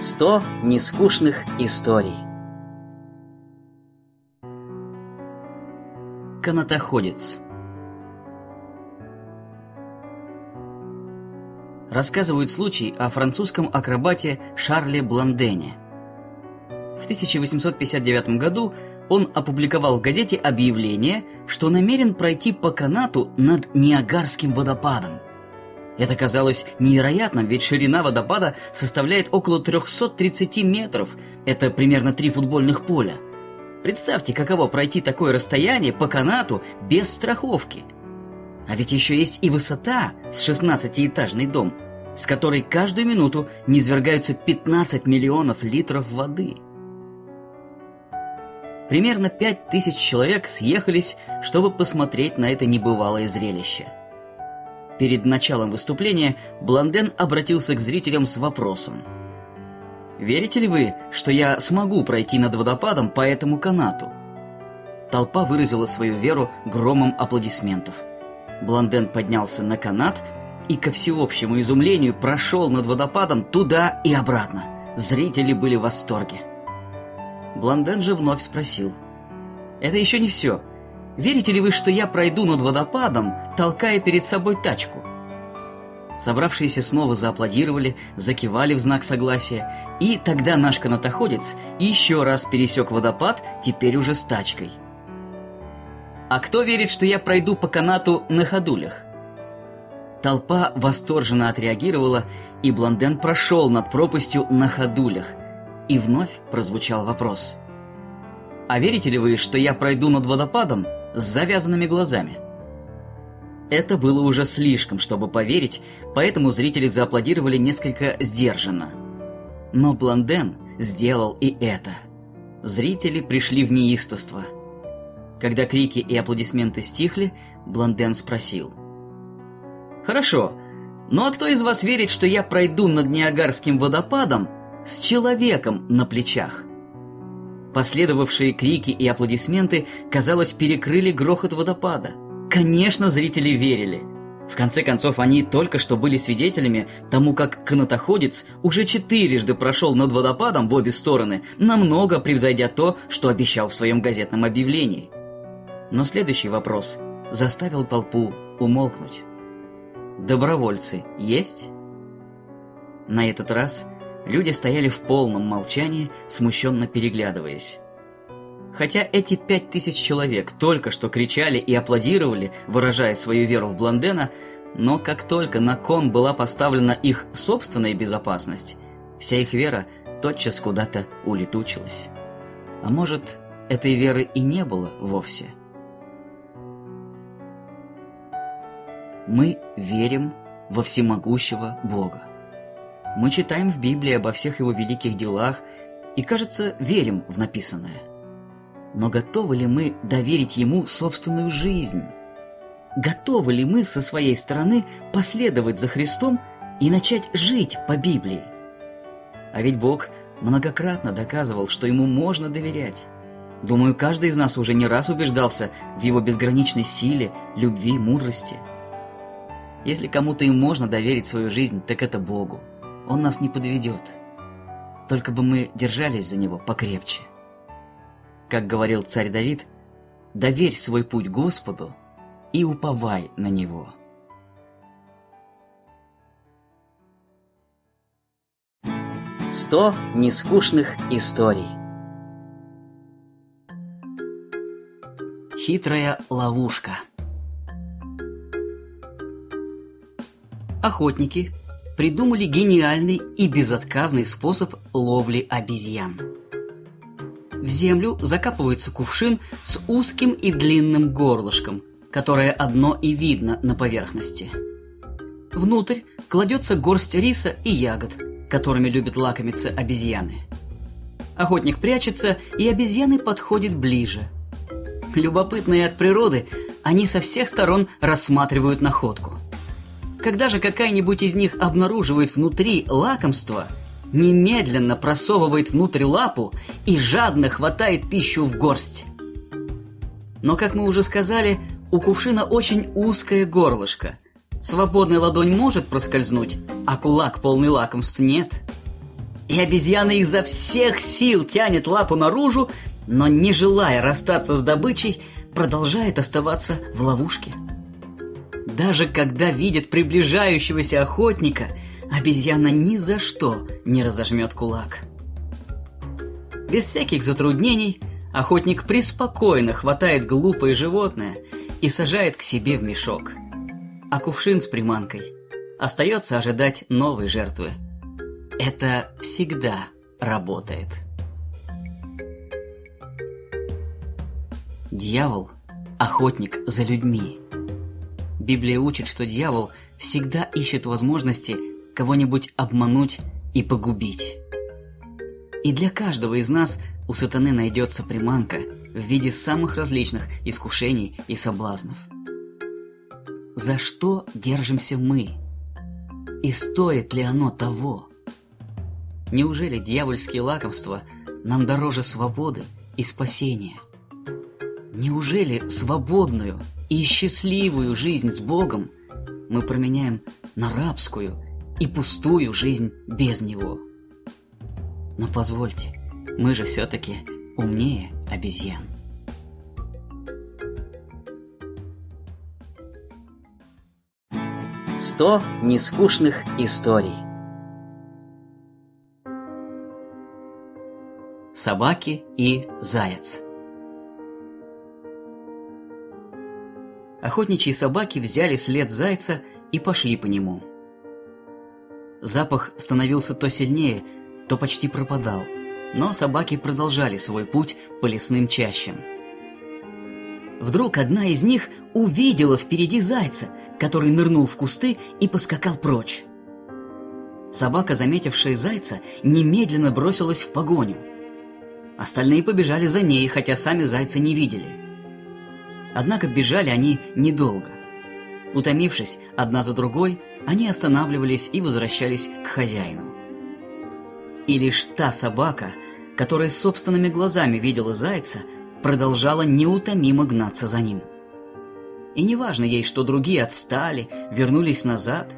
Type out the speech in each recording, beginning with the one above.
Сто нескучных историй. Канатоходец. Рассказывают случай о французском акробате Шарле Бландене. В 1859 году он опубликовал в газете объявление, что намерен пройти по канату над Ниагарским водопадом – это казалось невероятным, ведь ширина водопада составляет около 330 метров. Это примерно три футбольных поля. Представьте, каково пройти такое расстояние по канату без страховки. А ведь еще есть и высота с 16-этажный дом, с которой каждую минуту низвергаются 15 миллионов литров воды. Примерно 5000 человек съехались, чтобы посмотреть на это небывалое зрелище – Перед началом выступления Блонден обратился к зрителям с вопросом. «Верите ли вы, что я смогу пройти над водопадом по этому канату?» Толпа выразила свою веру громом аплодисментов. Блонден поднялся на канат и, ко всеобщему изумлению, прошел над водопадом туда и обратно. Зрители были в восторге. Блонден же вновь спросил. «Это еще не все. Верите ли вы, что я пройду над водопадом, толкая перед собой тачку? Собравшиеся снова зааплодировали, закивали в знак согласия, и тогда наш канатоходец еще раз пересек водопад, теперь уже с тачкой. А кто верит, что я пройду по канату на ходулях? Толпа восторженно отреагировала, и Блонден прошел над пропастью на ходулях. И вновь прозвучал вопрос. «А верите ли вы, что я пройду над водопадом с завязанными глазами. Это было уже слишком, чтобы поверить, поэтому зрители зааплодировали несколько сдержанно. Но Блонден сделал и это. Зрители пришли в неистовство. Когда крики и аплодисменты стихли, Блонден спросил. «Хорошо, ну а кто из вас верит, что я пройду над Ниагарским водопадом с человеком на плечах?» Последовавшие крики и аплодисменты, казалось, перекрыли грохот водопада. Конечно, зрители верили. В конце концов, они только что были свидетелями тому, как канатоходец уже четырежды прошел над водопадом в обе стороны, намного превзойдя то, что обещал в своем газетном объявлении. Но следующий вопрос заставил толпу умолкнуть. Добровольцы есть? На этот раз – Люди стояли в полном молчании, смущенно переглядываясь. Хотя эти пять тысяч человек только что кричали и аплодировали, выражая свою веру в Блондена, но как только на кон была поставлена их собственная безопасность, вся их вера тотчас куда-то улетучилась. А может, этой веры и не было вовсе. Мы верим во всемогущего Бога. Мы читаем в Библии обо всех его великих делах и, кажется, верим в написанное. Но готовы ли мы доверить ему собственную жизнь? Готовы ли мы со своей стороны последовать за Христом и начать жить по Библии? А ведь Бог многократно доказывал, что ему можно доверять. Думаю, каждый из нас уже не раз убеждался в его безграничной силе, любви, мудрости. Если кому-то и можно доверить свою жизнь, так это Богу. Он нас не подведет. Только бы мы держались за него покрепче. Как говорил царь Давид, доверь свой путь Господу и уповай на него. Сто нескучных историй. Хитрая ловушка. Охотники придумали гениальный и безотказный способ ловли обезьян. В землю закапывается кувшин с узким и длинным горлышком, которое одно и видно на поверхности. Внутрь кладется горсть риса и ягод, которыми любят лакомиться обезьяны. Охотник прячется, и обезьяны подходят ближе. Любопытные от природы, они со всех сторон рассматривают находку – когда же какая-нибудь из них обнаруживает внутри лакомство, немедленно просовывает внутрь лапу и жадно хватает пищу в горсть. Но, как мы уже сказали, у кувшина очень узкое горлышко. Свободная ладонь может проскользнуть, а кулак полный лакомств нет. И обезьяна изо всех сил тянет лапу наружу, но не желая расстаться с добычей, продолжает оставаться в ловушке. Даже когда видит приближающегося охотника, обезьяна ни за что не разожмет кулак. Без всяких затруднений охотник преспокойно хватает глупое животное и сажает к себе в мешок. А кувшин с приманкой остается ожидать новой жертвы. Это всегда работает. Дьявол – охотник за людьми. Библия учит, что дьявол всегда ищет возможности кого-нибудь обмануть и погубить. И для каждого из нас у сатаны найдется приманка в виде самых различных искушений и соблазнов. За что держимся мы? И стоит ли оно того? Неужели дьявольские лакомства нам дороже свободы и спасения? Неужели свободную и счастливую жизнь с Богом мы променяем на рабскую и пустую жизнь без Него? Но позвольте, мы же все-таки умнее обезьян. Сто нескучных историй. Собаки и заяц. Охотничьи собаки взяли след зайца и пошли по нему. Запах становился то сильнее, то почти пропадал, но собаки продолжали свой путь по лесным чащам. Вдруг одна из них увидела впереди зайца, который нырнул в кусты и поскакал прочь. Собака, заметившая зайца, немедленно бросилась в погоню. Остальные побежали за ней, хотя сами зайца не видели. Однако бежали они недолго. Утомившись одна за другой, они останавливались и возвращались к хозяину. И лишь та собака, которая собственными глазами видела зайца, продолжала неутомимо гнаться за ним. И неважно ей, что другие отстали, вернулись назад.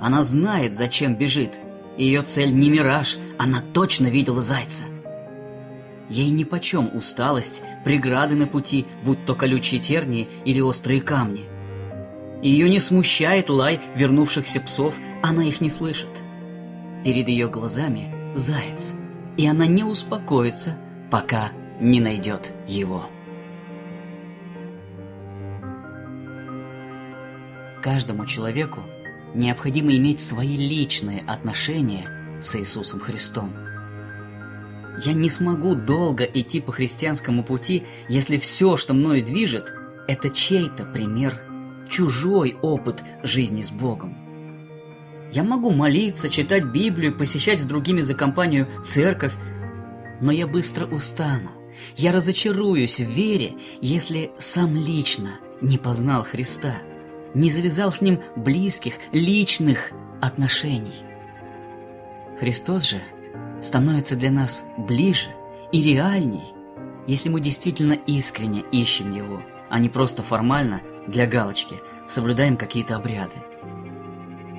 Она знает, зачем бежит. Ее цель не мираж, она точно видела зайца. Ей нипочем усталость, преграды на пути, будь то колючие тернии или острые камни. Ее не смущает лай вернувшихся псов, она их не слышит. Перед ее глазами заяц, и она не успокоится, пока не найдет его. Каждому человеку необходимо иметь свои личные отношения с Иисусом Христом. Я не смогу долго идти по христианскому пути, если все, что мною движет, это чей-то пример, чужой опыт жизни с Богом. Я могу молиться, читать Библию, посещать с другими за компанию церковь, но я быстро устану. Я разочаруюсь в вере, если сам лично не познал Христа, не завязал с Ним близких, личных отношений. Христос же становится для нас ближе и реальней, если мы действительно искренне ищем Его, а не просто формально, для галочки, соблюдаем какие-то обряды.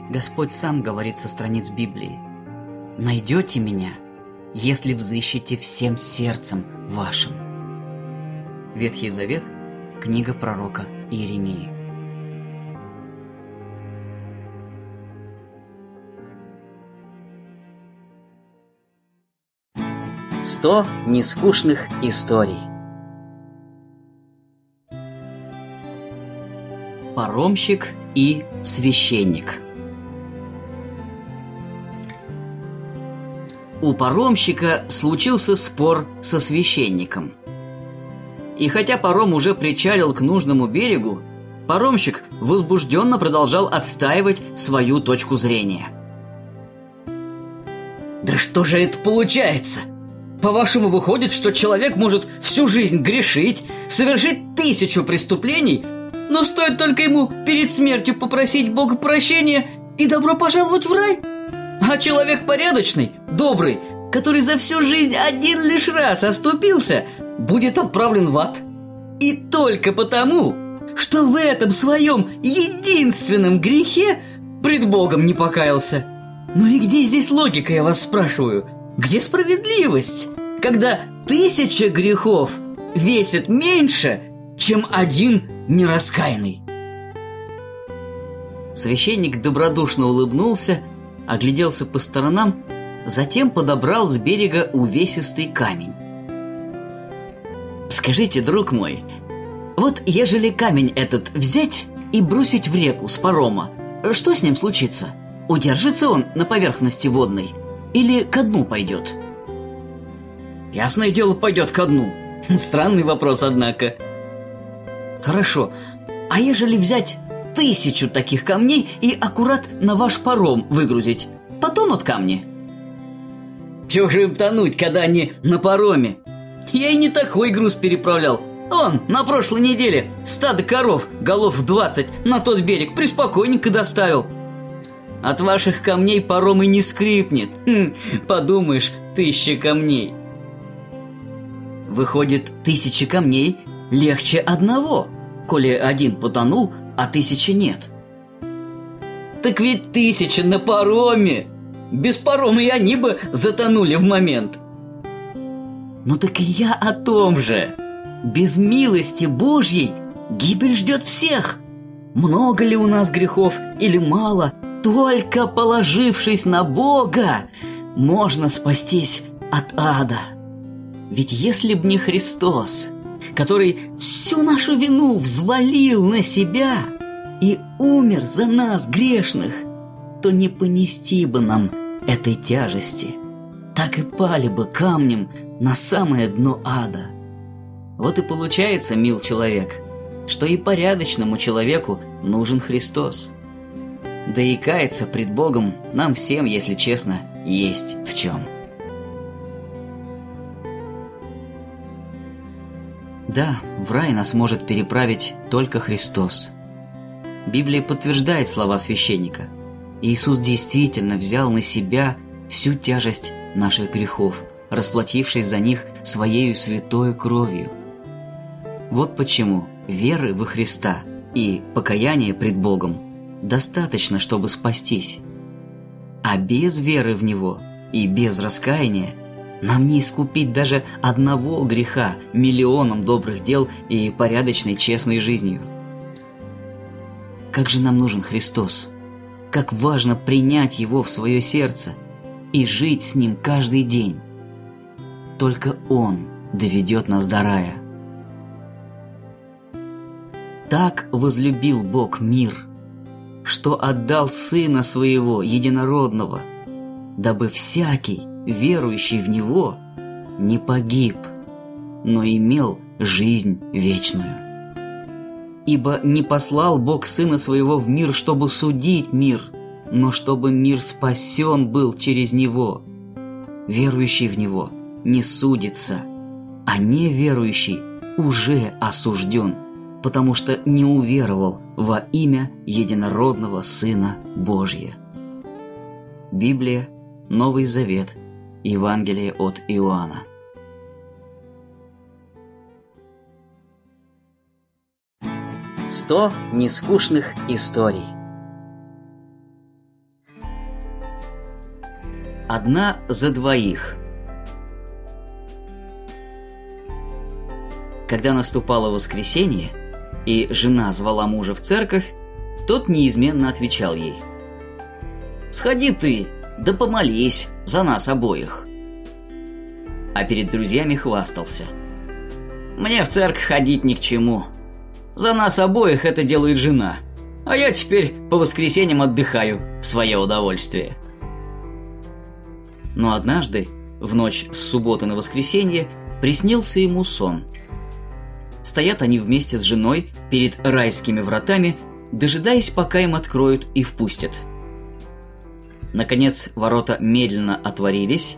Господь сам говорит со страниц Библии. «Найдете меня, если взыщете всем сердцем вашим». Ветхий Завет, книга пророка Иеремии. Сто нескучных историй. Паромщик и священник. у паромщика случился спор со священником. И хотя паром уже причалил к нужному берегу, паромщик возбужденно продолжал отстаивать свою точку зрения. «Да что же это получается? По-вашему, выходит, что человек может всю жизнь грешить, совершить тысячу преступлений, но стоит только ему перед смертью попросить Бога прощения и добро пожаловать в рай?» А человек порядочный, добрый, который за всю жизнь один лишь раз оступился, будет отправлен в ад. И только потому, что в этом своем единственном грехе пред Богом не покаялся. Ну и где здесь логика, я вас спрашиваю? Где справедливость, когда тысяча грехов весит меньше, чем один нераскаянный? Священник добродушно улыбнулся, огляделся по сторонам, затем подобрал с берега увесистый камень. «Скажите, друг мой, вот ежели камень этот взять и бросить в реку с парома, что с ним случится? Удержится он на поверхности водной или ко дну пойдет?» «Ясное дело, пойдет ко дну. Странный вопрос, однако». «Хорошо, а ежели взять тысячу таких камней и аккурат на ваш паром выгрузить. Потонут камни. Чего же им тонуть, когда они на пароме? Я и не такой груз переправлял. Он на прошлой неделе стадо коров, голов в двадцать, на тот берег приспокойненько доставил. От ваших камней паром и не скрипнет. Хм, подумаешь, тысяча камней. Выходит, тысяча камней легче одного. Коли один потонул, а тысячи нет. Так ведь тысяча на пароме! Без парома и они бы затонули в момент. Ну так и я о том же. Без милости Божьей гибель ждет всех. Много ли у нас грехов или мало, только положившись на Бога, можно спастись от ада. Ведь если б не Христос, который всю нашу вину взвалил на себя и умер за нас, грешных, то не понести бы нам этой тяжести. Так и пали бы камнем на самое дно ада. Вот и получается, мил человек, что и порядочному человеку нужен Христос. Да и каяться пред Богом нам всем, если честно, есть в чем. Да, в рай нас может переправить только Христос. Библия подтверждает слова священника. Иисус действительно взял на себя всю тяжесть наших грехов, расплатившись за них Своею святой кровью. Вот почему веры во Христа и покаяния пред Богом достаточно, чтобы спастись. А без веры в Него и без раскаяния – нам не искупить даже одного греха миллионом добрых дел и порядочной честной жизнью. Как же нам нужен Христос? Как важно принять Его в свое сердце и жить с Ним каждый день. Только Он доведет нас до рая. Так возлюбил Бог мир, что отдал Сына Своего Единородного, дабы всякий, верующий в Него, не погиб, но имел жизнь вечную. Ибо не послал Бог Сына Своего в мир, чтобы судить мир, но чтобы мир спасен был через Него. Верующий в Него не судится, а неверующий уже осужден, потому что не уверовал во имя единородного Сына Божьего. Библия, Новый Завет – Евангелие от Иоанна. Сто нескучных историй. Одна за двоих. Когда наступало воскресенье, и жена звала мужа в церковь, тот неизменно отвечал ей. «Сходи ты, да помолись за нас обоих. А перед друзьями хвастался. Мне в церковь ходить ни к чему. За нас обоих это делает жена. А я теперь по воскресеньям отдыхаю в свое удовольствие. Но однажды, в ночь с субботы на воскресенье, приснился ему сон. Стоят они вместе с женой перед райскими вратами, дожидаясь, пока им откроют и впустят – Наконец ворота медленно отворились,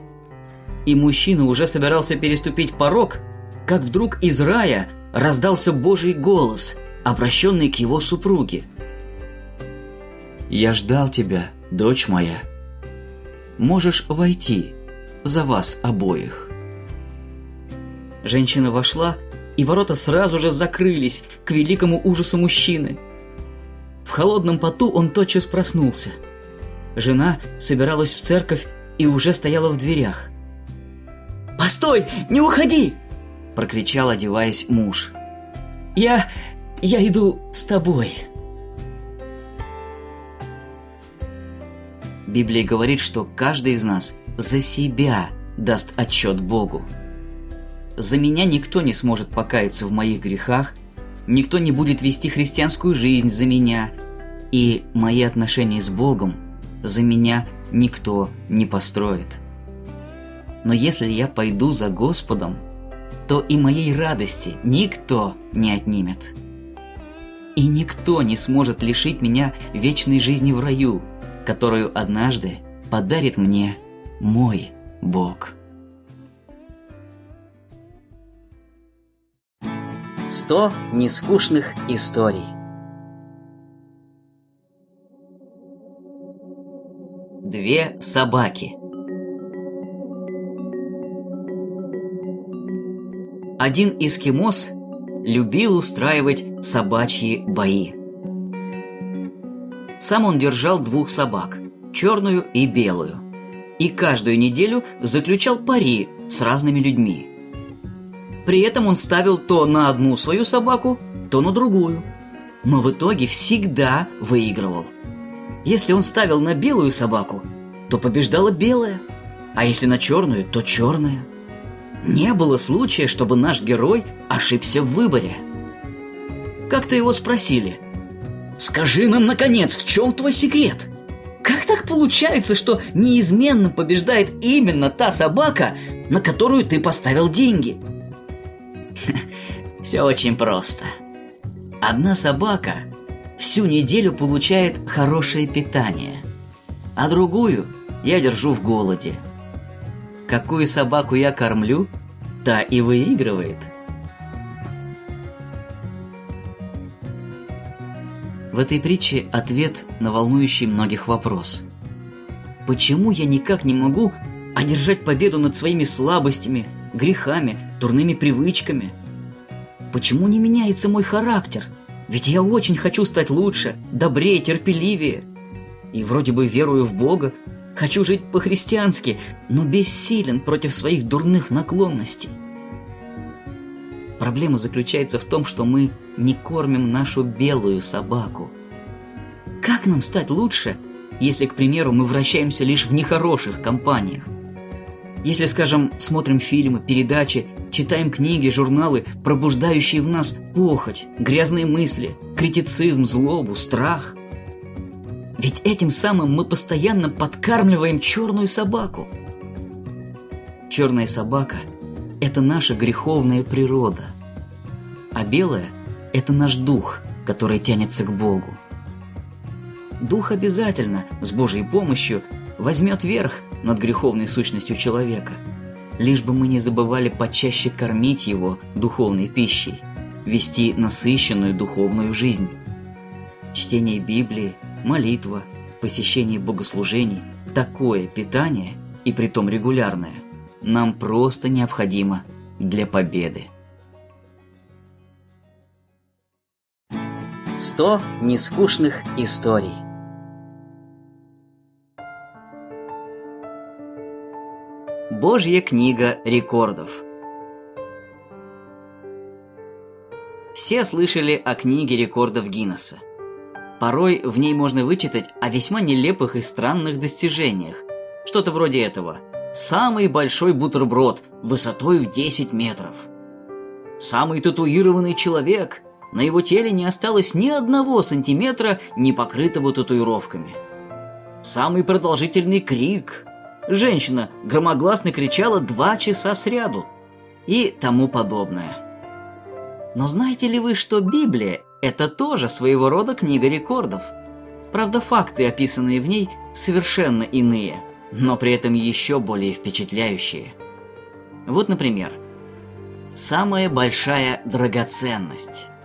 и мужчина уже собирался переступить порог, как вдруг из рая раздался Божий голос, обращенный к его супруге. «Я ждал тебя, дочь моя. Можешь войти за вас обоих». Женщина вошла, и ворота сразу же закрылись к великому ужасу мужчины. В холодном поту он тотчас проснулся – Жена собиралась в церковь и уже стояла в дверях. «Постой! Не уходи!» – прокричал, одеваясь муж. «Я... я иду с тобой!» Библия говорит, что каждый из нас за себя даст отчет Богу. За меня никто не сможет покаяться в моих грехах, никто не будет вести христианскую жизнь за меня, и мои отношения с Богом за меня никто не построит. Но если я пойду за Господом, то и моей радости никто не отнимет. И никто не сможет лишить меня вечной жизни в раю, которую однажды подарит мне мой Бог. Сто нескучных историй. Две собаки. Один эскимос любил устраивать собачьи бои. Сам он держал двух собак, черную и белую, и каждую неделю заключал пари с разными людьми. При этом он ставил то на одну свою собаку, то на другую, но в итоге всегда выигрывал. Если он ставил на белую собаку, то побеждала белая, а если на черную, то черная. Не было случая, чтобы наш герой ошибся в выборе. Как-то его спросили – Скажи нам, наконец, в чем твой секрет? Как так получается, что неизменно побеждает именно та собака, на которую ты поставил деньги? Все очень просто. Одна собака всю неделю получает хорошее питание, а другую я держу в голоде. Какую собаку я кормлю, та и выигрывает – В этой притче ответ на волнующий многих вопрос. Почему я никак не могу одержать победу над своими слабостями, грехами, дурными привычками? Почему не меняется мой характер? Ведь я очень хочу стать лучше, добрее, терпеливее. И вроде бы верую в Бога, хочу жить по-христиански, но бессилен против своих дурных наклонностей. Проблема заключается в том, что мы не кормим нашу белую собаку. Как нам стать лучше, если, к примеру, мы вращаемся лишь в нехороших компаниях? Если, скажем, смотрим фильмы, передачи, читаем книги, журналы, пробуждающие в нас похоть, грязные мысли, критицизм, злобу, страх. Ведь этим самым мы постоянно подкармливаем черную собаку. Черная собака – это наша греховная природа – а белое – это наш дух, который тянется к Богу. Дух обязательно, с Божьей помощью, возьмет верх над греховной сущностью человека, лишь бы мы не забывали почаще кормить его духовной пищей, вести насыщенную духовную жизнь. Чтение Библии, молитва, посещение богослужений – такое питание, и притом регулярное, нам просто необходимо для победы. 100 нескучных историй. Божья книга рекордов. Все слышали о книге рекордов Гиннесса. Порой в ней можно вычитать о весьма нелепых и странных достижениях. Что-то вроде этого. Самый большой бутерброд высотой в 10 метров. Самый татуированный человек – на его теле не осталось ни одного сантиметра, не покрытого татуировками. Самый продолжительный крик. Женщина громогласно кричала два часа сряду. И тому подобное. Но знаете ли вы, что Библия – это тоже своего рода книга рекордов? Правда, факты, описанные в ней, совершенно иные, но при этом еще более впечатляющие. Вот, например, самая большая драгоценность –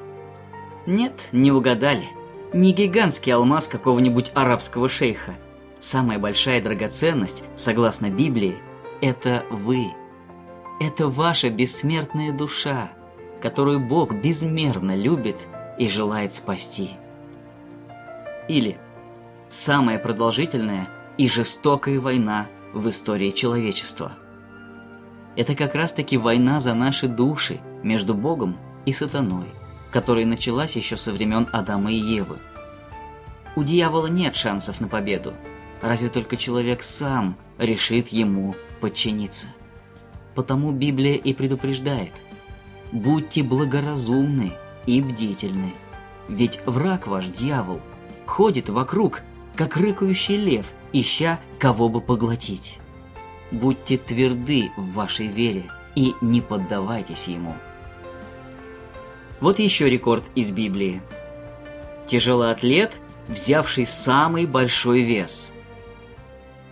нет, не угадали. Не гигантский алмаз какого-нибудь арабского шейха. Самая большая драгоценность, согласно Библии, это вы. Это ваша бессмертная душа, которую Бог безмерно любит и желает спасти. Или самая продолжительная и жестокая война в истории человечества. Это как раз-таки война за наши души между Богом и сатаной, которая началась еще со времен Адама и Евы. У дьявола нет шансов на победу, разве только человек сам решит ему подчиниться. Потому Библия и предупреждает – будьте благоразумны и бдительны, ведь враг ваш, дьявол, ходит вокруг, как рыкающий лев, ища кого бы поглотить. Будьте тверды в вашей вере и не поддавайтесь ему. Вот еще рекорд из Библии. Тяжелоатлет, взявший самый большой вес.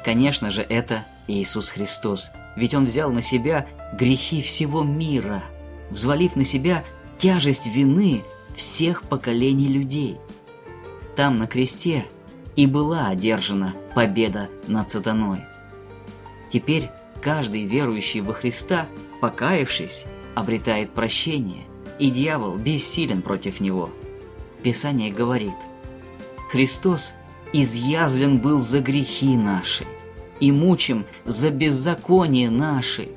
Конечно же, это Иисус Христос, ведь Он взял на себя грехи всего мира – взвалив на себя тяжесть вины всех поколений людей. Там, на кресте, и была одержана победа над сатаной. Теперь каждый верующий во Христа, покаявшись, обретает прощение, и дьявол бессилен против него. Писание говорит, «Христос изъязвлен был за грехи наши, и мучим за беззаконие наши,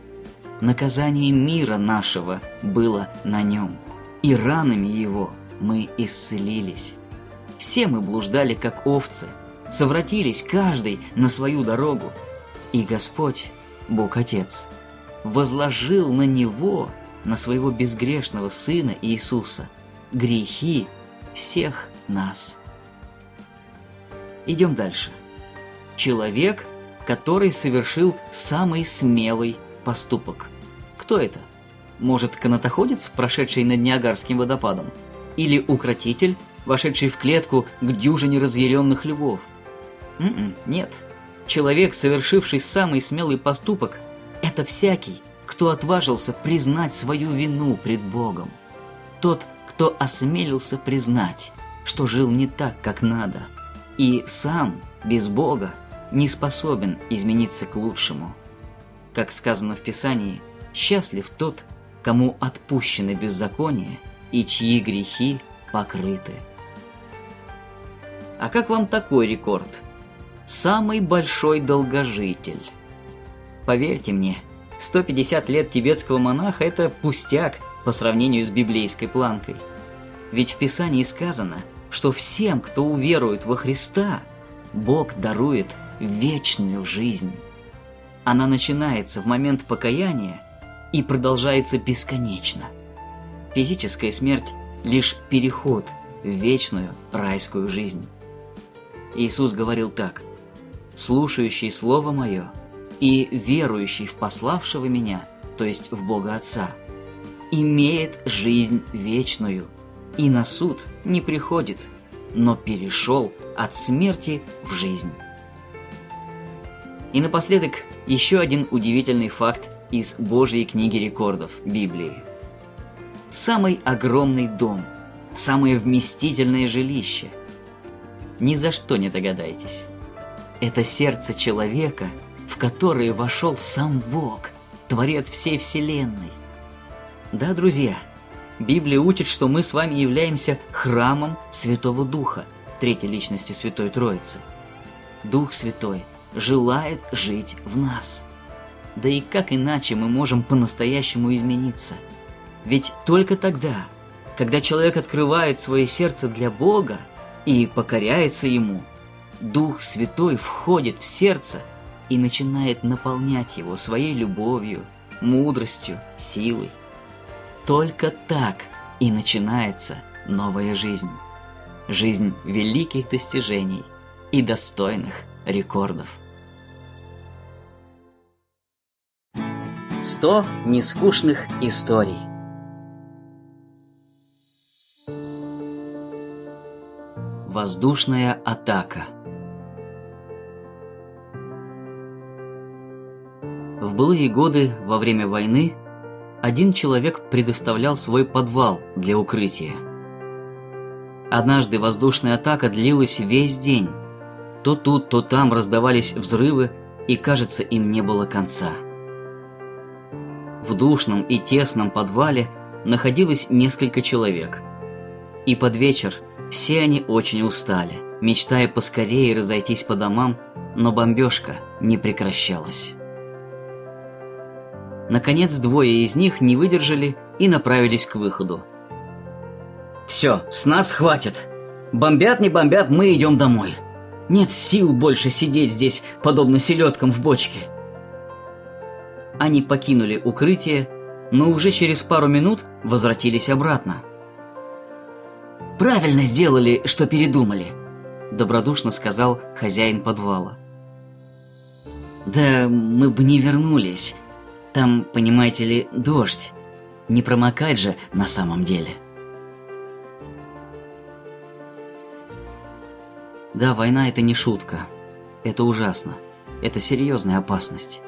Наказание мира нашего было на нем, и ранами его мы исцелились. Все мы блуждали, как овцы, совратились каждый на свою дорогу, и Господь, Бог Отец, возложил на Него, на своего безгрешного Сына Иисуса, грехи всех нас. Идем дальше. Человек, который совершил самый смелый поступок. Кто это? Может, канатоходец, прошедший над Ниагарским водопадом? Или укротитель, вошедший в клетку к дюжине разъяренных львов? М м-м, -м, нет. Человек, совершивший самый смелый поступок, это всякий, кто отважился признать свою вину пред Богом. Тот, кто осмелился признать, что жил не так, как надо, и сам, без Бога, не способен измениться к лучшему. Как сказано в Писании, счастлив тот, кому отпущены беззакония и чьи грехи покрыты. А как вам такой рекорд? Самый большой долгожитель. Поверьте мне, 150 лет тибетского монаха – это пустяк по сравнению с библейской планкой. Ведь в Писании сказано, что всем, кто уверует во Христа, Бог дарует вечную жизнь. Она начинается в момент покаяния и продолжается бесконечно. Физическая смерть – лишь переход в вечную райскую жизнь. Иисус говорил так «Слушающий Слово Мое и верующий в пославшего Меня, то есть в Бога Отца, имеет жизнь вечную и на суд не приходит, но перешел от смерти в жизнь». И напоследок еще один удивительный факт из Божьей книги рекордов Библии. Самый огромный дом, самое вместительное жилище. Ни за что не догадаетесь. Это сердце человека, в которое вошел сам Бог, Творец всей Вселенной. Да, друзья, Библия учит, что мы с вами являемся храмом Святого Духа, третьей личности Святой Троицы. Дух Святой – желает жить в нас. Да и как иначе мы можем по-настоящему измениться? Ведь только тогда, когда человек открывает свое сердце для Бога и покоряется Ему, Дух Святой входит в сердце и начинает наполнять его своей любовью, мудростью, силой. Только так и начинается новая жизнь. Жизнь великих достижений и достойных рекордов. 100 нескучных историй. Воздушная атака. В былые годы, во время войны, один человек предоставлял свой подвал для укрытия. Однажды воздушная атака длилась весь день. То тут, то там раздавались взрывы, и, кажется, им не было конца. В душном и тесном подвале находилось несколько человек. И под вечер все они очень устали, мечтая поскорее разойтись по домам, но бомбежка не прекращалась. Наконец, двое из них не выдержали и направились к выходу. «Все, с нас хватит. Бомбят, не бомбят, мы идем домой. Нет сил больше сидеть здесь, подобно селедкам в бочке». Они покинули укрытие, но уже через пару минут возвратились обратно. «Правильно сделали, что передумали», – добродушно сказал хозяин подвала. «Да мы бы не вернулись. Там, понимаете ли, дождь. Не промокать же на самом деле». Да, война – это не шутка. Это ужасно. Это серьезная опасность.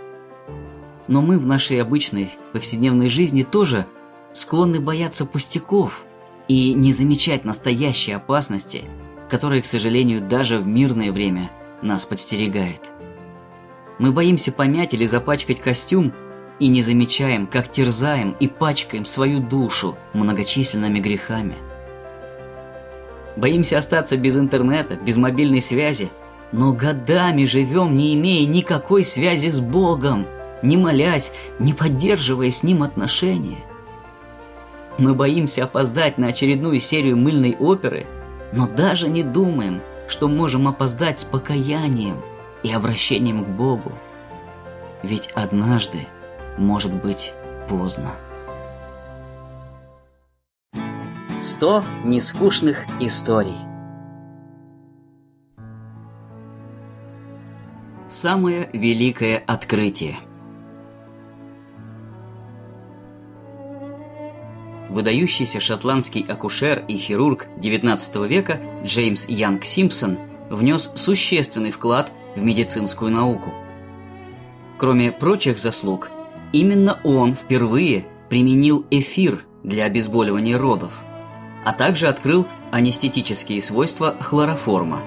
Но мы в нашей обычной повседневной жизни тоже склонны бояться пустяков и не замечать настоящей опасности, которая, к сожалению, даже в мирное время нас подстерегает. Мы боимся помять или запачкать костюм и не замечаем, как терзаем и пачкаем свою душу многочисленными грехами. Боимся остаться без интернета, без мобильной связи, но годами живем, не имея никакой связи с Богом – не молясь, не поддерживая с ним отношения. Мы боимся опоздать на очередную серию мыльной оперы, но даже не думаем, что можем опоздать с покаянием и обращением к Богу. Ведь однажды может быть поздно. Сто нескучных историй. Самое великое открытие – выдающийся шотландский акушер и хирург XIX века Джеймс Янг Симпсон внес существенный вклад в медицинскую науку. Кроме прочих заслуг, именно он впервые применил эфир для обезболивания родов, а также открыл анестетические свойства хлороформа.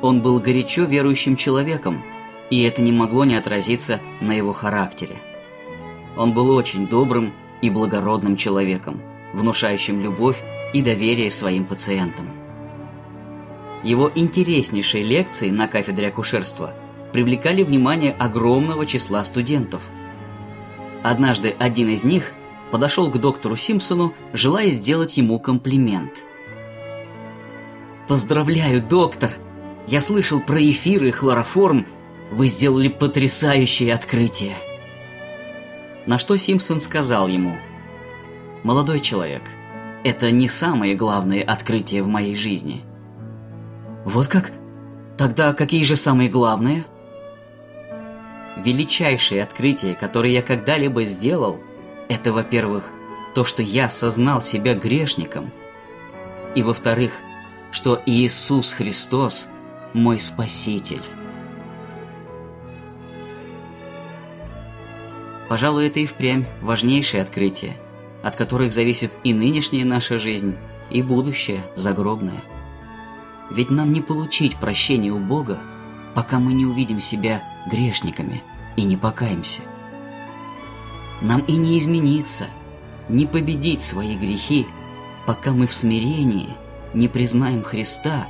Он был горячо верующим человеком, и это не могло не отразиться на его характере. Он был очень добрым и благородным человеком, внушающим любовь и доверие своим пациентам. Его интереснейшие лекции на кафедре акушерства привлекали внимание огромного числа студентов. Однажды один из них подошел к доктору Симпсону, желая сделать ему комплимент. «Поздравляю, доктор! Я слышал про эфир и хлороформ. Вы сделали потрясающее открытие!» На что Симпсон сказал ему, «Молодой человек, это не самое главное открытие в моей жизни». «Вот как? Тогда какие же самые главные?» Величайшее открытие, которое я когда-либо сделал, это, во-первых, то, что я осознал себя грешником, и, во-вторых, что Иисус Христос – мой Спаситель. Пожалуй, это и впрямь важнейшее открытие, от которых зависит и нынешняя наша жизнь, и будущее загробное. Ведь нам не получить прощения у Бога, пока мы не увидим себя грешниками и не покаемся. Нам и не измениться, не победить свои грехи, пока мы в смирении не признаем Христа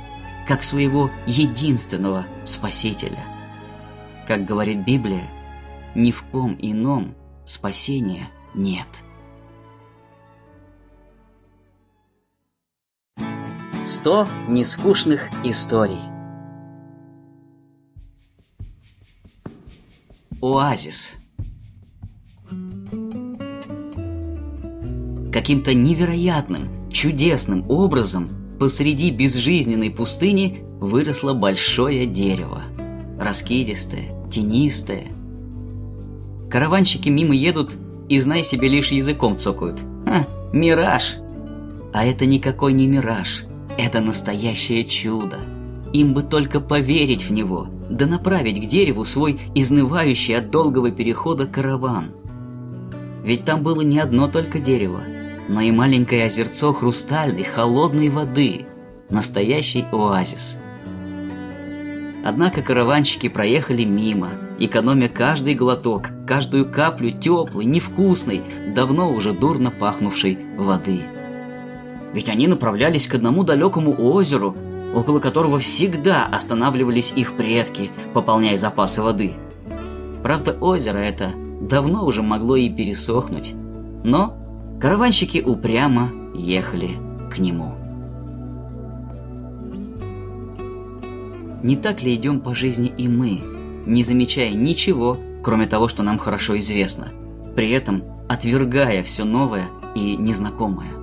как своего единственного Спасителя. Как говорит Библия, ни в ком ином спасения нет. Сто нескучных историй. Оазис. Каким-то невероятным, чудесным образом посреди безжизненной пустыни выросло большое дерево. Раскидистое, тенистое, Караванщики мимо едут и, знай себе, лишь языком цокают. Ха, мираж! А это никакой не мираж. Это настоящее чудо. Им бы только поверить в него, да направить к дереву свой изнывающий от долгого перехода караван. Ведь там было не одно только дерево, но и маленькое озерцо хрустальной, холодной воды. Настоящий оазис – Однако караванщики проехали мимо, экономя каждый глоток, каждую каплю теплой, невкусной, давно уже дурно пахнувшей воды. Ведь они направлялись к одному далекому озеру, около которого всегда останавливались их предки, пополняя запасы воды. Правда, озеро это давно уже могло и пересохнуть. Но караванщики упрямо ехали к нему. Не так ли идем по жизни и мы, не замечая ничего, кроме того, что нам хорошо известно, при этом отвергая все новое и незнакомое?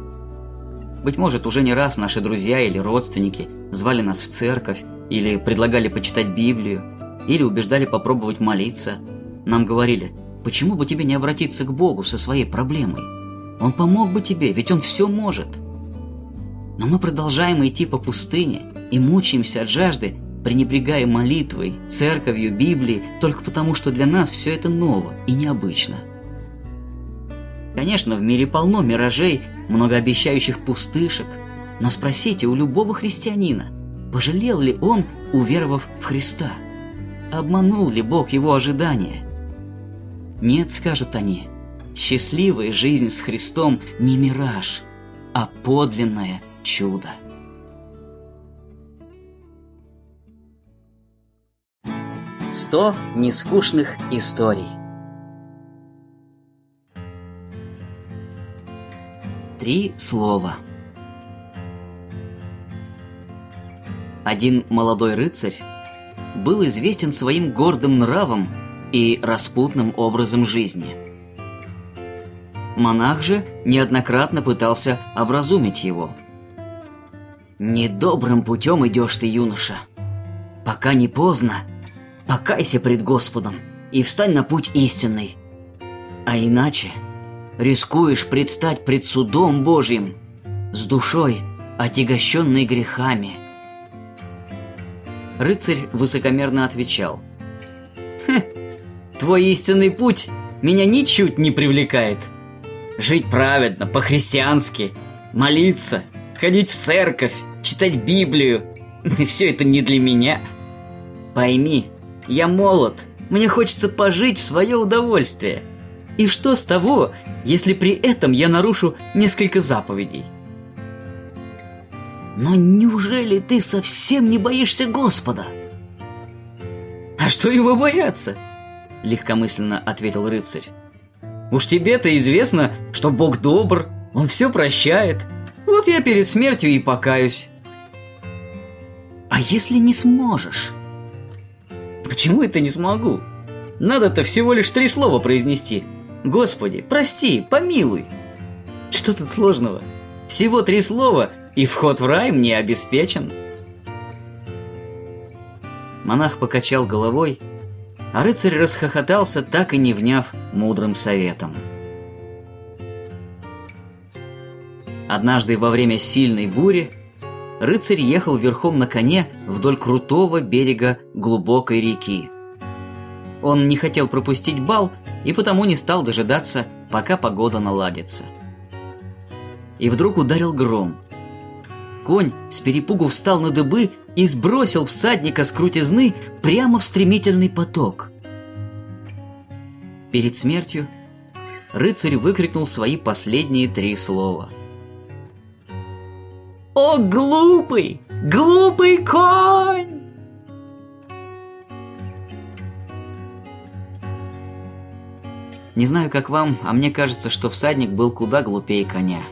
Быть может, уже не раз наши друзья или родственники звали нас в церковь, или предлагали почитать Библию, или убеждали попробовать молиться. Нам говорили, почему бы тебе не обратиться к Богу со своей проблемой? Он помог бы тебе, ведь Он все может. Но мы продолжаем идти по пустыне и мучаемся от жажды, пренебрегая молитвой, церковью, Библией, только потому, что для нас все это ново и необычно. Конечно, в мире полно миражей, многообещающих пустышек, но спросите у любого христианина, пожалел ли он, уверовав в Христа? Обманул ли Бог его ожидания? Нет, скажут они, счастливая жизнь с Христом не мираж, а подлинное чудо. Сто нескучных историй – Три слова. Один молодой рыцарь был известен своим гордым нравом и распутным образом жизни. Монах же неоднократно пытался образумить его. «Недобрым путем идешь ты, юноша. Пока не поздно, покайся пред Господом и встань на путь истинный. А иначе рискуешь предстать пред судом Божьим с душой, отягощенной грехами. Рыцарь высокомерно отвечал. «Твой истинный путь меня ничуть не привлекает. Жить праведно, по-христиански, молиться, ходить в церковь, читать Библию – все это не для меня. Пойми, я молод, мне хочется пожить в свое удовольствие – и что с того, если при этом я нарушу несколько заповедей? Но неужели ты совсем не боишься Господа? А что его бояться? Легкомысленно ответил рыцарь. Уж тебе-то известно, что Бог добр, Он все прощает. Вот я перед смертью и покаюсь. А если не сможешь? Почему это не смогу? Надо-то всего лишь три слова произнести – Господи, прости, помилуй. Что тут сложного? Всего три слова, и вход в рай мне обеспечен. Монах покачал головой, а рыцарь расхохотался, так и не вняв мудрым советом. Однажды во время сильной бури рыцарь ехал верхом на коне вдоль крутого берега глубокой реки. Он не хотел пропустить бал и потому не стал дожидаться, пока погода наладится. И вдруг ударил гром. Конь с перепугу встал на дыбы и сбросил всадника с крутизны прямо в стремительный поток. Перед смертью рыцарь выкрикнул свои последние три слова. «О, глупый, глупый конь!» Не знаю, как вам, а мне кажется, что всадник был куда глупее коня.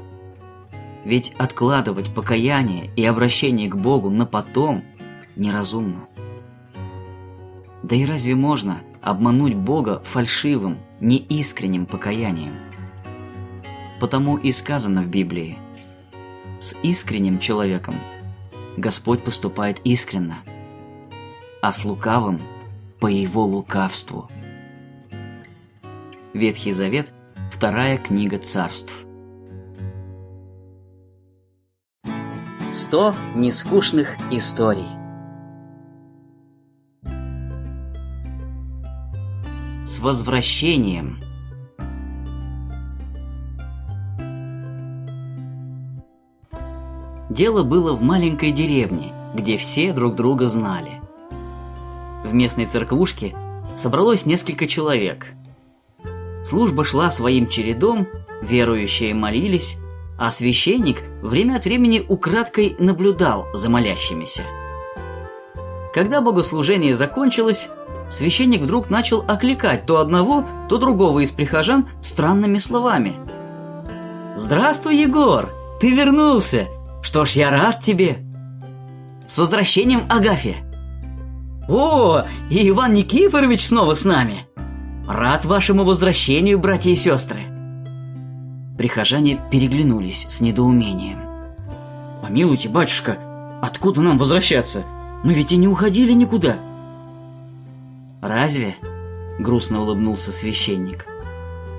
Ведь откладывать покаяние и обращение к Богу на потом неразумно. Да и разве можно обмануть Бога фальшивым, неискренним покаянием? Потому и сказано в Библии, с искренним человеком Господь поступает искренно, а с лукавым – по его лукавству – Ветхий Завет, вторая книга царств. Сто нескучных историй. С возвращением. Дело было в маленькой деревне, где все друг друга знали. В местной церквушке собралось несколько человек – Служба шла своим чередом, верующие молились, а священник время от времени украдкой наблюдал за молящимися. Когда богослужение закончилось, священник вдруг начал окликать то одного, то другого из прихожан странными словами. «Здравствуй, Егор! Ты вернулся! Что ж, я рад тебе!» «С возвращением, Агафья!» «О, и Иван Никифорович снова с нами! Рад вашему возвращению, братья и сестры!» Прихожане переглянулись с недоумением. «Помилуйте, батюшка, откуда нам возвращаться? Мы ведь и не уходили никуда!» «Разве?» — грустно улыбнулся священник.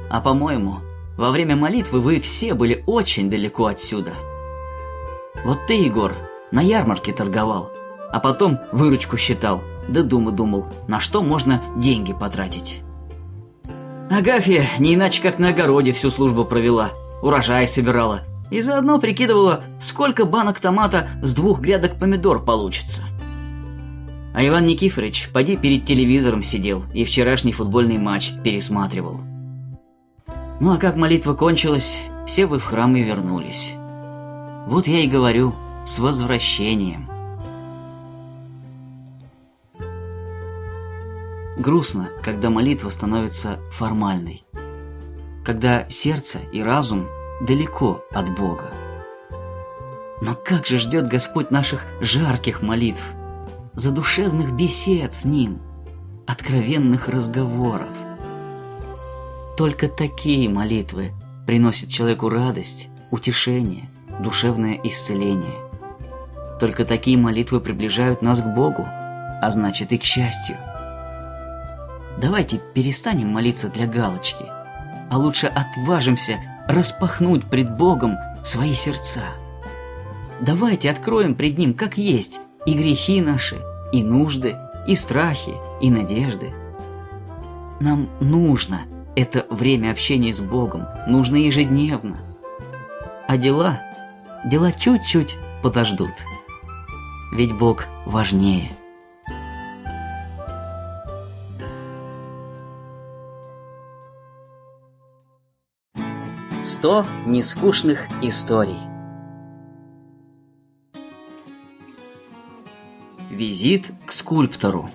«А по-моему, во время молитвы вы все были очень далеко отсюда. Вот ты, Егор, на ярмарке торговал, а потом выручку считал, да думы думал, на что можно деньги потратить. Агафья не иначе как на огороде всю службу провела, урожай собирала и заодно прикидывала, сколько банок томата с двух грядок помидор получится. А Иван Никифорович, поди перед телевизором сидел и вчерашний футбольный матч пересматривал. Ну а как молитва кончилась, все вы в храм и вернулись. Вот я и говорю, с возвращением. Грустно, когда молитва становится формальной. Когда сердце и разум далеко от Бога. Но как же ждет Господь наших жарких молитв, задушевных бесед с Ним, откровенных разговоров. Только такие молитвы приносят человеку радость, утешение, душевное исцеление. Только такие молитвы приближают нас к Богу, а значит и к счастью. Давайте перестанем молиться для галочки, а лучше отважимся распахнуть пред Богом свои сердца. Давайте откроем пред Ним как есть и грехи наши, и нужды, и страхи, и надежды. Нам нужно – это время общения с Богом нужно ежедневно. А дела, дела чуть-чуть подождут. Ведь Бог важнее. Сто нескучных историй. Визит к скульптору.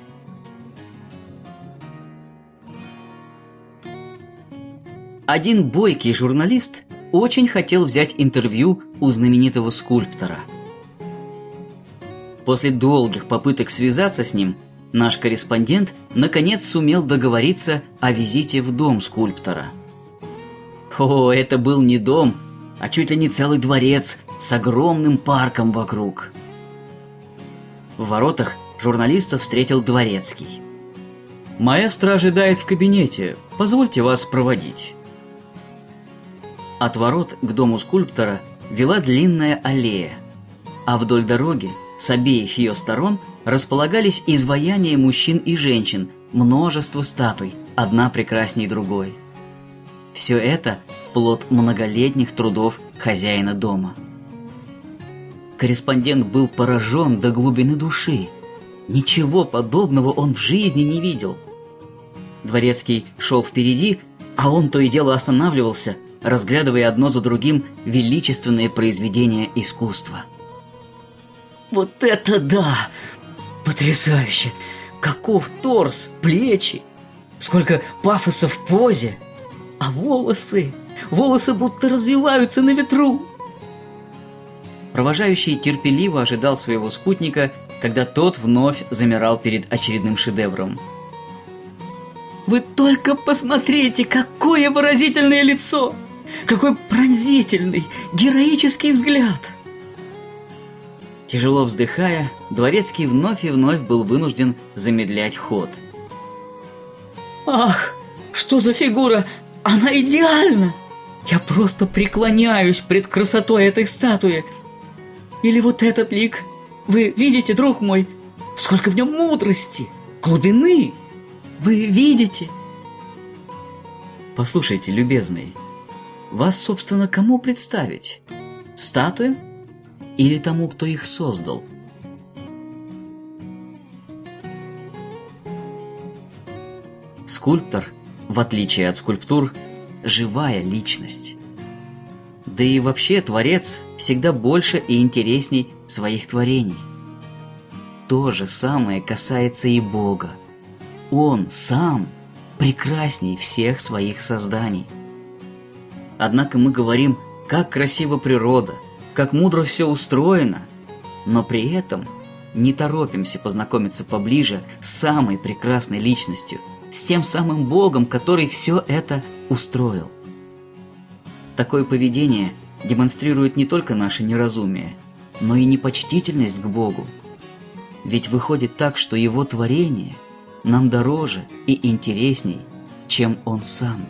Один бойкий журналист очень хотел взять интервью у знаменитого скульптора. После долгих попыток связаться с ним, наш корреспондент наконец сумел договориться о визите в дом скульптора. О, это был не дом, а чуть ли не целый дворец с огромным парком вокруг. В воротах журналистов встретил дворецкий. «Маэстро ожидает в кабинете. Позвольте вас проводить». От ворот к дому скульптора вела длинная аллея, а вдоль дороги с обеих ее сторон располагались изваяния мужчин и женщин, множество статуй, одна прекрасней другой. Все это – плод многолетних трудов хозяина дома. Корреспондент был поражен до глубины души. Ничего подобного он в жизни не видел. Дворецкий шел впереди, а он то и дело останавливался – разглядывая одно за другим величественные произведения искусства. «Вот это да! Потрясающе! Каков торс, плечи! Сколько пафоса в позе! А волосы! Волосы будто развиваются на ветру!» Провожающий терпеливо ожидал своего спутника, когда тот вновь замирал перед очередным шедевром. «Вы только посмотрите, какое выразительное лицо!» Какой пронзительный, героический взгляд! Тяжело вздыхая, Дворецкий вновь и вновь был вынужден замедлять ход. «Ах, что за фигура! Она идеальна! Я просто преклоняюсь пред красотой этой статуи! Или вот этот лик! Вы видите, друг мой, сколько в нем мудрости, глубины! Вы видите?» «Послушайте, любезный», вас, собственно, кому представить? Статуям или тому, кто их создал? Скульптор, в отличие от скульптур, живая личность. Да и вообще творец всегда больше и интересней своих творений. То же самое касается и Бога. Он сам прекрасней всех своих созданий. Однако мы говорим, как красива природа, как мудро все устроено, но при этом не торопимся познакомиться поближе с самой прекрасной личностью, с тем самым Богом, который все это устроил. Такое поведение демонстрирует не только наше неразумие, но и непочтительность к Богу. Ведь выходит так, что Его творение нам дороже и интересней, чем Он сам.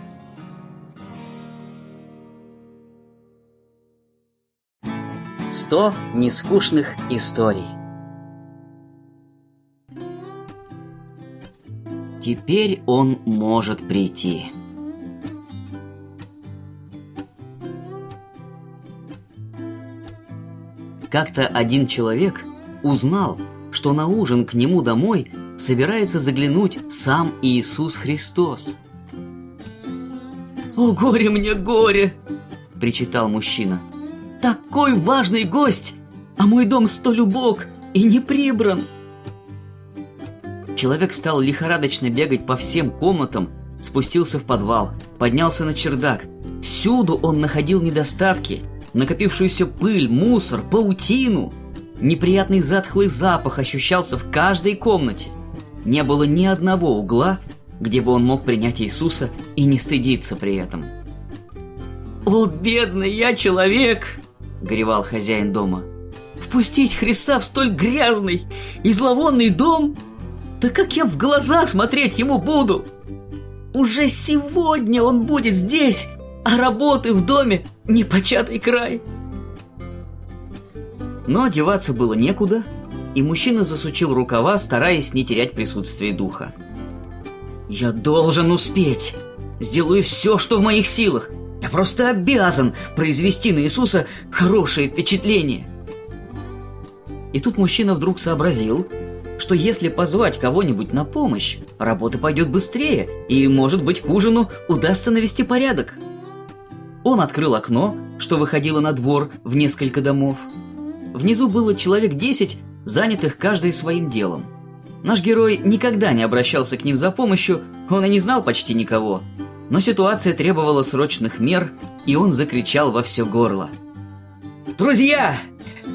Сто нескучных историй Теперь он может прийти. Как-то один человек узнал, что на ужин к нему домой собирается заглянуть сам Иисус Христос. «О, горе мне, горе!» – причитал мужчина. «Такой важный гость, а мой дом столь убог и не прибран!» Человек стал лихорадочно бегать по всем комнатам, спустился в подвал, поднялся на чердак. Всюду он находил недостатки, накопившуюся пыль, мусор, паутину. Неприятный затхлый запах ощущался в каждой комнате. Не было ни одного угла, где бы он мог принять Иисуса и не стыдиться при этом. «О, бедный я человек!» – горевал хозяин дома. «Впустить Христа в столь грязный и зловонный дом – да как я в глаза смотреть ему буду? Уже сегодня он будет здесь, а работы в доме непочатый край. Но одеваться было некуда, и мужчина засучил рукава, стараясь не терять присутствие духа. «Я должен успеть! Сделаю все, что в моих силах! Я просто обязан произвести на Иисуса хорошее впечатление!» И тут мужчина вдруг сообразил, что если позвать кого-нибудь на помощь, работа пойдет быстрее, и, может быть, к ужину удастся навести порядок. Он открыл окно, что выходило на двор в несколько домов. Внизу было человек десять, занятых каждый своим делом. Наш герой никогда не обращался к ним за помощью, он и не знал почти никого. Но ситуация требовала срочных мер, и он закричал во все горло. «Друзья!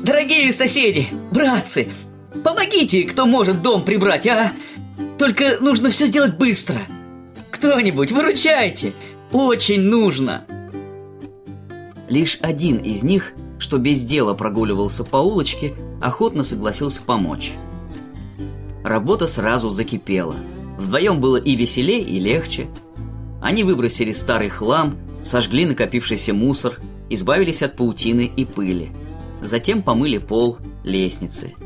Дорогие соседи! Братцы! Помогите, кто может дом прибрать, а? Только нужно все сделать быстро. Кто-нибудь, выручайте! Очень нужно!» Лишь один из них, что без дела прогуливался по улочке, охотно согласился помочь. Работа сразу закипела. Вдвоем было и веселее, и легче. Они выбросили старый хлам, сожгли накопившийся мусор, избавились от паутины и пыли. Затем помыли пол, лестницы –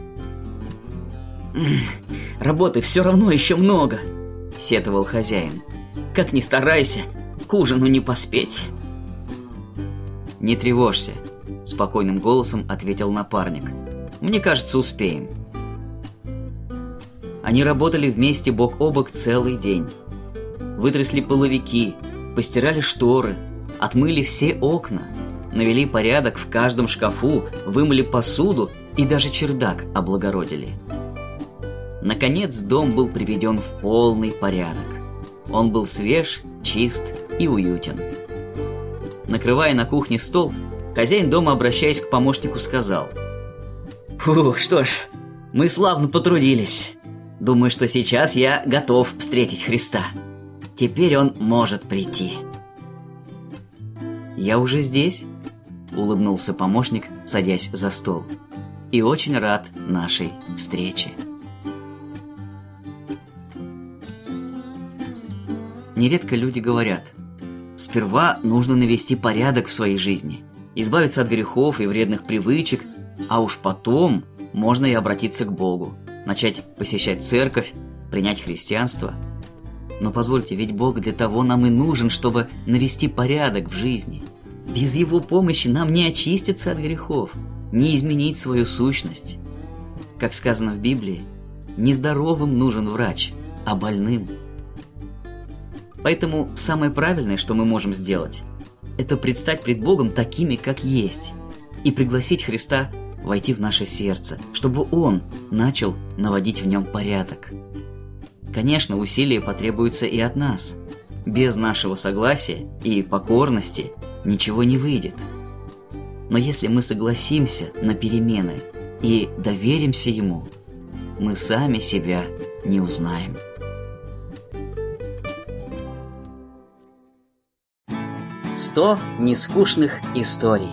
«Работы все равно еще много», — сетовал хозяин. «Как ни старайся, к ужину не поспеть». «Не тревожься», — спокойным голосом ответил напарник. «Мне кажется, успеем». Они работали вместе бок о бок целый день. Вытрясли половики, постирали шторы, отмыли все окна, навели порядок в каждом шкафу, вымыли посуду и даже чердак облагородили. Наконец дом был приведен в полный порядок. Он был свеж, чист и уютен. Накрывая на кухне стол, хозяин дома, обращаясь к помощнику, сказал. «Фу, что ж, мы славно потрудились. Думаю, что сейчас я готов встретить Христа. Теперь он может прийти». «Я уже здесь», — улыбнулся помощник, садясь за стол. «И очень рад нашей встрече». Нередко люди говорят, сперва нужно навести порядок в своей жизни, избавиться от грехов и вредных привычек, а уж потом можно и обратиться к Богу, начать посещать церковь, принять христианство. Но позвольте, ведь Бог для того нам и нужен, чтобы навести порядок в жизни. Без Его помощи нам не очиститься от грехов, не изменить свою сущность. Как сказано в Библии, нездоровым нужен врач, а больным – Поэтому самое правильное, что мы можем сделать, это предстать пред Богом такими, как есть, и пригласить Христа войти в наше сердце, чтобы Он начал наводить в нем порядок. Конечно, усилия потребуются и от нас. Без нашего согласия и покорности ничего не выйдет. Но если мы согласимся на перемены и доверимся Ему, мы сами себя не узнаем. Сто нескучных историй.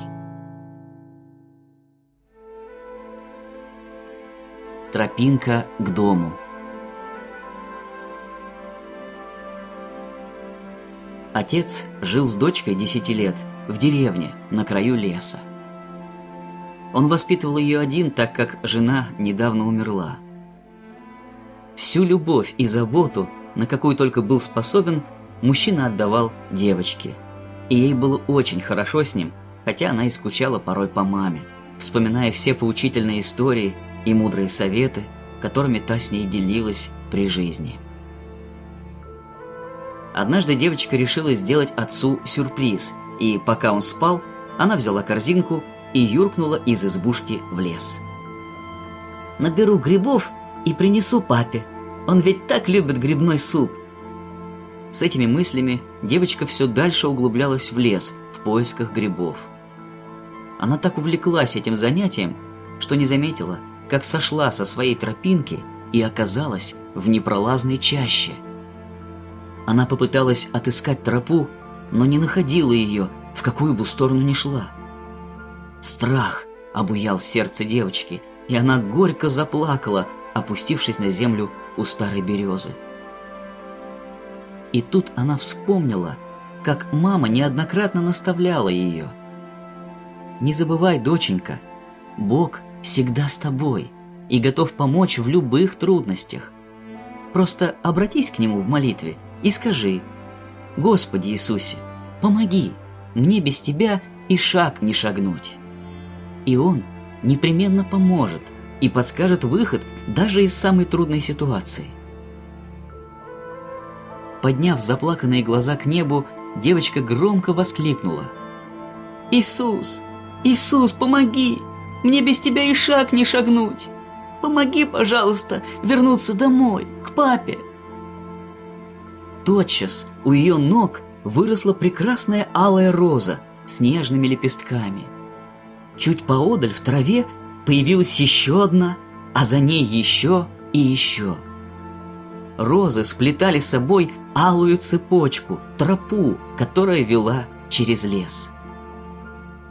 Тропинка к дому. Отец жил с дочкой десяти лет в деревне на краю леса. Он воспитывал ее один, так как жена недавно умерла. Всю любовь и заботу, на какую только был способен, мужчина отдавал девочке. И ей было очень хорошо с ним, хотя она и скучала порой по маме, вспоминая все поучительные истории и мудрые советы, которыми та с ней делилась при жизни. Однажды девочка решила сделать отцу сюрприз, и пока он спал, она взяла корзинку и юркнула из избушки в лес. «Наберу грибов и принесу папе. Он ведь так любит грибной суп». С этими мыслями девочка все дальше углублялась в лес в поисках грибов. Она так увлеклась этим занятием, что не заметила, как сошла со своей тропинки и оказалась в непролазной чаще – она попыталась отыскать тропу, но не находила ее, в какую бы сторону ни шла. Страх обуял сердце девочки, и она горько заплакала, опустившись на землю у старой березы. И тут она вспомнила, как мама неоднократно наставляла ее. «Не забывай, доченька, Бог всегда с тобой и готов помочь в любых трудностях. Просто обратись к Нему в молитве – и скажи, «Господи Иисусе, помоги, мне без Тебя и шаг не шагнуть». И Он непременно поможет и подскажет выход даже из самой трудной ситуации. Подняв заплаканные глаза к небу, девочка громко воскликнула. «Иисус! Иисус, помоги! Мне без Тебя и шаг не шагнуть! Помоги, пожалуйста, вернуться домой, к папе!» тотчас у ее ног выросла прекрасная алая роза с нежными лепестками. Чуть поодаль в траве появилась еще одна, а за ней еще и еще. Розы сплетали собой алую цепочку, тропу, которая вела через лес.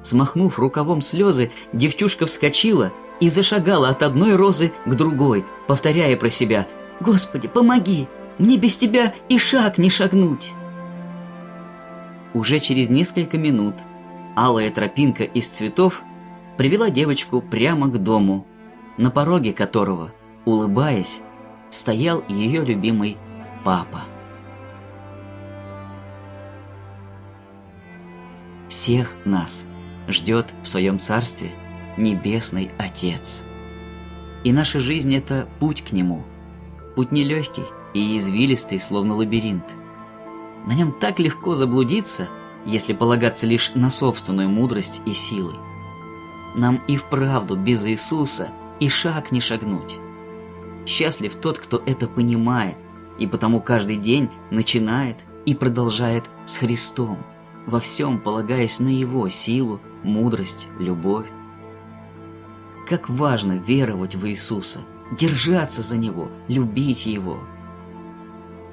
Смахнув рукавом слезы, девчушка вскочила и зашагала от одной розы к другой, повторяя про себя «Господи, помоги! Мне без тебя и шаг не шагнуть!» Уже через несколько минут алая тропинка из цветов привела девочку прямо к дому, на пороге которого, улыбаясь, стоял ее любимый папа. Всех нас ждет в своем царстве Небесный Отец. И наша жизнь – это путь к Нему. Путь нелегкий, и извилистый, словно лабиринт. На нем так легко заблудиться, если полагаться лишь на собственную мудрость и силы. Нам и вправду без Иисуса и шаг не шагнуть. Счастлив тот, кто это понимает, и потому каждый день начинает и продолжает с Христом, во всем полагаясь на Его силу, мудрость, любовь. Как важно веровать в Иисуса, держаться за Него, любить Его –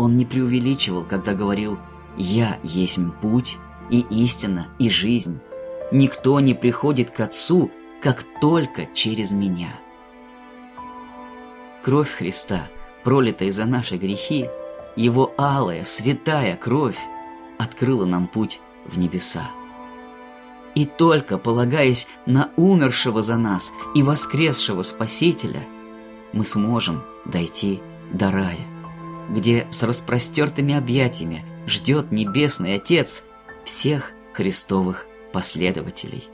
он не преувеличивал, когда говорил «Я есть путь и истина и жизнь. Никто не приходит к Отцу, как только через меня». Кровь Христа, пролитая за наши грехи, Его алая, святая кровь открыла нам путь в небеса. И только полагаясь на умершего за нас и воскресшего Спасителя, мы сможем дойти до рая где с распростертыми объятиями ждет Небесный Отец всех христовых последователей.